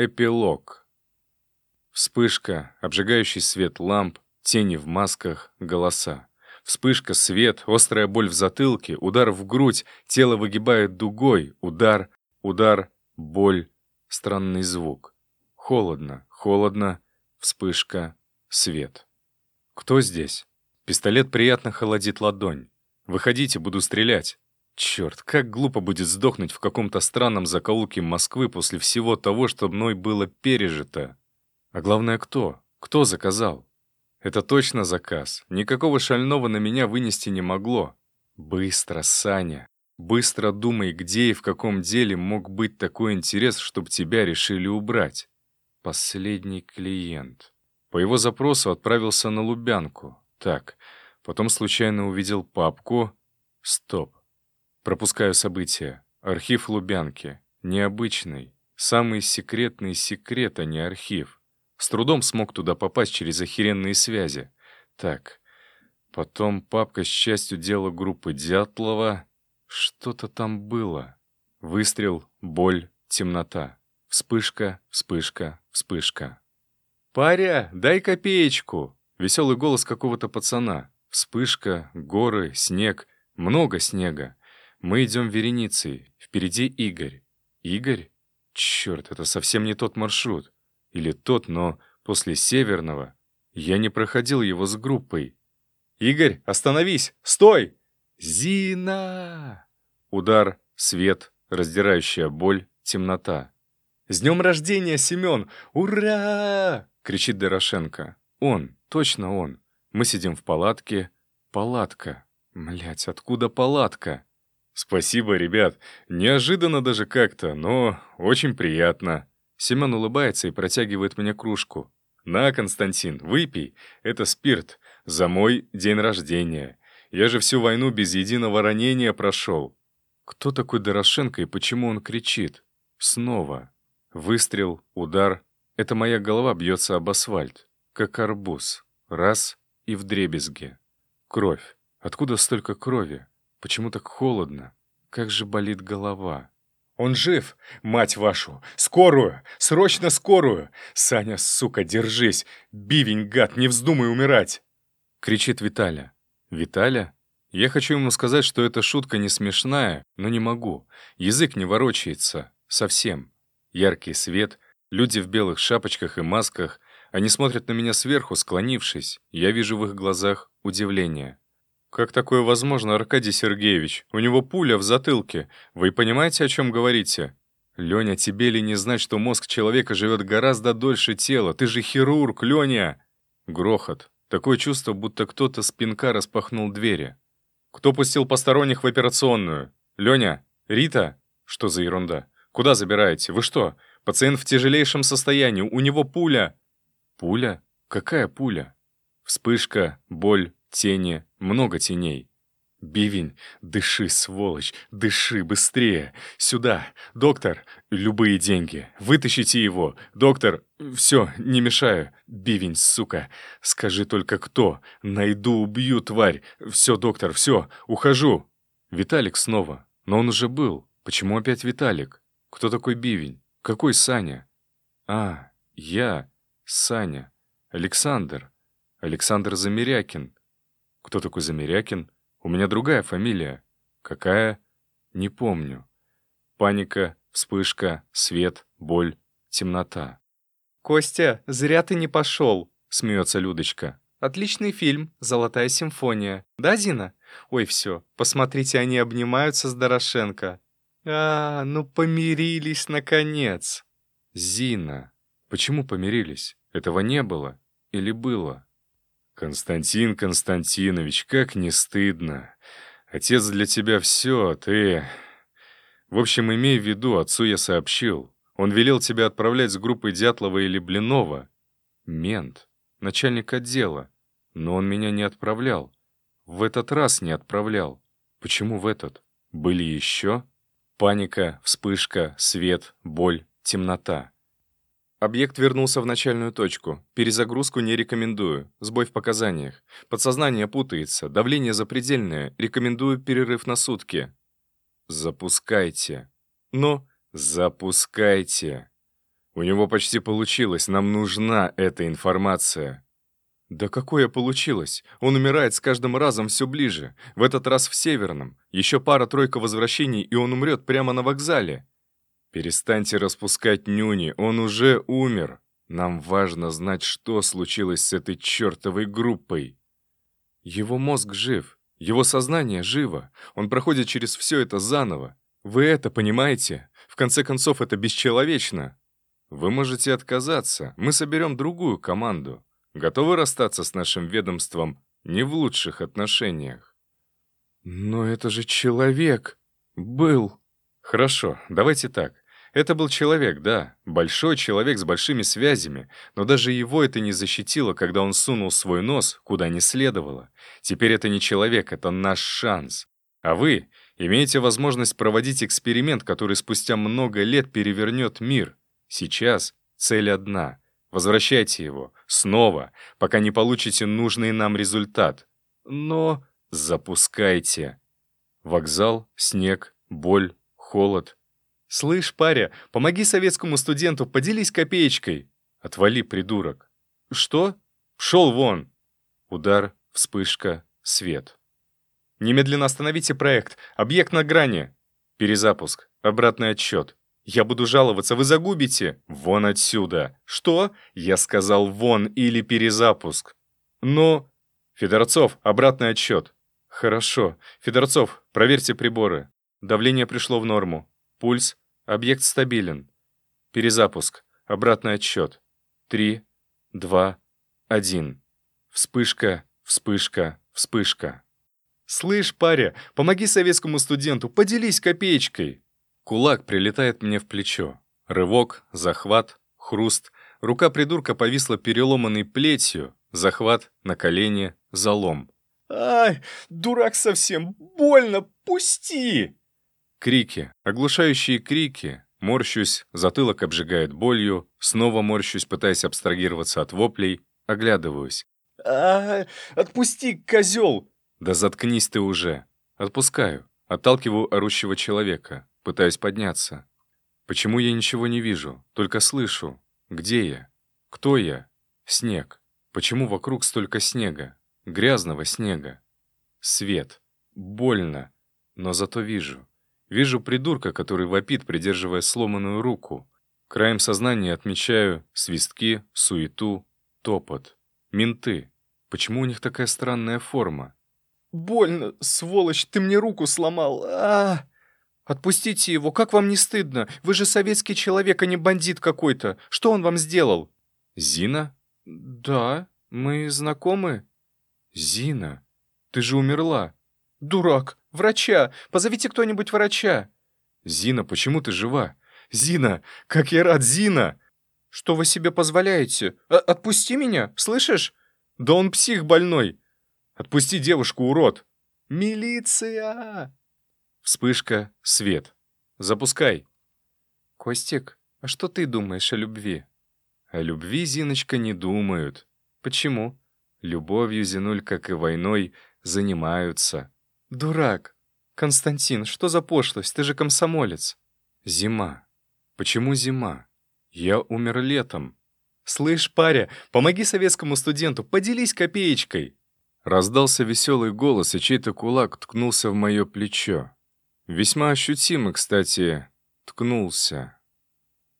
Эпилог. Вспышка, обжигающий свет ламп, тени в масках, голоса. Вспышка, свет, острая боль в затылке, удар в грудь, тело выгибает дугой, удар, удар, боль, странный звук. Холодно, холодно, вспышка, свет. Кто здесь? Пистолет приятно холодит ладонь. Выходите, буду стрелять. Черт, как глупо будет сдохнуть в каком-то странном закоулке Москвы после всего того, что мной было пережито. А главное, кто? Кто заказал? Это точно заказ. Никакого шального на меня вынести не могло. Быстро, Саня. Быстро думай, где и в каком деле мог быть такой интерес, чтобы тебя решили убрать. Последний клиент. По его запросу отправился на Лубянку. Так, потом случайно увидел папку. Стоп. Пропускаю события. Архив Лубянки. Необычный. Самый секретный секрет, а не архив. С трудом смог туда попасть через охеренные связи. Так, потом папка с частью дела группы Дятлова. Что-то там было. Выстрел, боль, темнота. Вспышка, вспышка, вспышка. «Паря, дай копеечку!» Веселый голос какого-то пацана. Вспышка, горы, снег. Много снега. Мы идем вереницей. Впереди Игорь. Игорь? Черт, это совсем не тот маршрут. Или тот, но после Северного. Я не проходил его с группой. «Игорь, остановись! Стой!» «Зина!» Удар, свет, раздирающая боль, темнота. «С днем рождения, Семен! Ура!» — кричит Дорошенко. «Он, точно он. Мы сидим в палатке. Палатка. Млять, откуда палатка?» «Спасибо, ребят. Неожиданно даже как-то, но очень приятно». Семен улыбается и протягивает мне кружку. «На, Константин, выпей. Это спирт. За мой день рождения. Я же всю войну без единого ранения прошел». Кто такой Дорошенко и почему он кричит? Снова. Выстрел, удар. Это моя голова бьется об асфальт. Как арбуз. Раз — и вдребезги. Кровь. Откуда столько крови? Почему так холодно? Как же болит голова. «Он жив, мать вашу! Скорую! Срочно скорую! Саня, сука, держись! Бивень, гад, не вздумай умирать!» Кричит Виталя. «Виталя?» Я хочу ему сказать, что эта шутка не смешная, но не могу. Язык не ворочается. Совсем. Яркий свет, люди в белых шапочках и масках. Они смотрят на меня сверху, склонившись. Я вижу в их глазах удивление. «Как такое возможно, Аркадий Сергеевич? У него пуля в затылке. Вы понимаете, о чем говорите?» «Леня, тебе ли не знать, что мозг человека живет гораздо дольше тела? Ты же хирург, Леня!» Грохот. Такое чувство, будто кто-то с пинка распахнул двери. «Кто пустил посторонних в операционную? Леня? Рита?» «Что за ерунда? Куда забираете? Вы что? Пациент в тяжелейшем состоянии. У него пуля!» «Пуля? Какая пуля?» Вспышка, боль, Тени, много теней. «Бивень, дыши, сволочь, дыши быстрее! Сюда! Доктор, любые деньги! Вытащите его! Доктор, все, не мешаю! Бивень, сука! Скажи только кто! Найду, убью, тварь! Все, доктор, все, ухожу!» Виталик снова. Но он уже был. Почему опять Виталик? Кто такой Бивень? Какой Саня? А, я, Саня, Александр. Александр Замерякин. Кто такой Замерякин? У меня другая фамилия. Какая? Не помню. Паника, вспышка, свет, боль, темнота. «Костя, зря ты не пошел», — смеется Людочка. «Отличный фильм, «Золотая симфония». Да, Зина? Ой, все, посмотрите, они обнимаются с Дорошенко. А, ну помирились, наконец». «Зина, почему помирились? Этого не было? Или было?» «Константин Константинович, как не стыдно. Отец для тебя все, а ты...» «В общем, имей в виду, отцу я сообщил. Он велел тебя отправлять с группой Дятлова или Блинова. Мент, начальник отдела. Но он меня не отправлял. В этот раз не отправлял. Почему в этот? Были еще?» Паника, вспышка, свет, боль, темнота. Объект вернулся в начальную точку. Перезагрузку не рекомендую. Сбой в показаниях. Подсознание путается. Давление запредельное. Рекомендую перерыв на сутки. Запускайте. Но запускайте. У него почти получилось, нам нужна эта информация. Да какое получилось? Он умирает с каждым разом все ближе. В этот раз в Северном. Еще пара-тройка возвращений, и он умрет прямо на вокзале. Перестаньте распускать нюни, он уже умер. Нам важно знать, что случилось с этой чертовой группой. Его мозг жив, его сознание живо. Он проходит через все это заново. Вы это понимаете? В конце концов, это бесчеловечно. Вы можете отказаться, мы соберем другую команду. Готовы расстаться с нашим ведомством не в лучших отношениях? Но это же человек. Был. Хорошо, давайте так. Это был человек, да, большой человек с большими связями, но даже его это не защитило, когда он сунул свой нос куда не следовало. Теперь это не человек, это наш шанс. А вы имеете возможность проводить эксперимент, который спустя много лет перевернет мир. Сейчас цель одна. Возвращайте его. Снова, пока не получите нужный нам результат. Но запускайте. Вокзал, снег, боль, холод. «Слышь, паря, помоги советскому студенту, поделись копеечкой». «Отвали, придурок». «Что?» «Пшел вон!» Удар, вспышка, свет. «Немедленно остановите проект. Объект на грани». Перезапуск. Обратный отсчет. «Я буду жаловаться, вы загубите!» «Вон отсюда!» «Что?» «Я сказал вон или перезапуск!» «Но...» «Федорцов, обратный отсчет!» «Хорошо. Федорцов, проверьте приборы. Давление пришло в норму. Пульс. Объект стабилен. Перезапуск. Обратный отсчет. Три, два, один. Вспышка, вспышка, вспышка. «Слышь, паря, помоги советскому студенту, поделись копеечкой!» Кулак прилетает мне в плечо. Рывок, захват, хруст. Рука придурка повисла переломанной плетью. Захват, на колени, залом. «Ай, дурак совсем! Больно! Пусти!» Крики, оглушающие крики. Морщусь, затылок обжигает болью. Снова морщусь, пытаясь абстрагироваться от воплей. Оглядываюсь. «А, отпусти, козел!» «Да заткнись ты уже!» Отпускаю. Отталкиваю орущего человека. Пытаюсь подняться. Почему я ничего не вижу, только слышу? Где я? Кто я? Снег. Почему вокруг столько снега? Грязного снега. Свет. Больно. Но зато вижу. Вижу придурка, который вопит, придерживая сломанную руку. Краем сознания отмечаю свистки, суету, топот. Менты. Почему у них такая странная форма? «Больно, сволочь, ты мне руку сломал! а, -а, -а «Отпустите его, как вам не стыдно? Вы же советский человек, а не бандит какой-то. Что он вам сделал?» «Зина?» «Да, мы знакомы». «Зина, ты же умерла». «Дурак! Врача! Позовите кто-нибудь врача!» «Зина, почему ты жива? Зина, как я рад, Зина!» «Что вы себе позволяете? А отпусти меня, слышишь? Да он псих больной! Отпусти девушку, урод!» «Милиция!» Вспышка, свет. Запускай. Костик, а что ты думаешь о любви? О любви, Зиночка, не думают. Почему? Любовью, Зинуль, как и войной, занимаются. Дурак. Константин, что за пошлость? Ты же комсомолец. Зима. Почему зима? Я умер летом. Слышь, паря, помоги советскому студенту, поделись копеечкой. Раздался веселый голос, и чей-то кулак ткнулся в мое плечо. Весьма ощутимо, кстати, ткнулся.